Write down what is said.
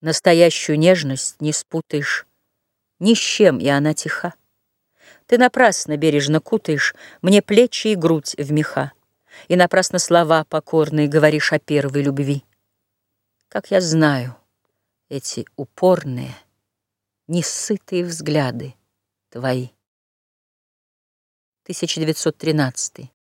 Настоящую нежность не спутаешь Ни с чем, и она тиха. Ты напрасно бережно кутаешь Мне плечи и грудь в меха, И напрасно слова покорные Говоришь о первой любви. Как я знаю эти упорные, Несытые взгляды твои. 1913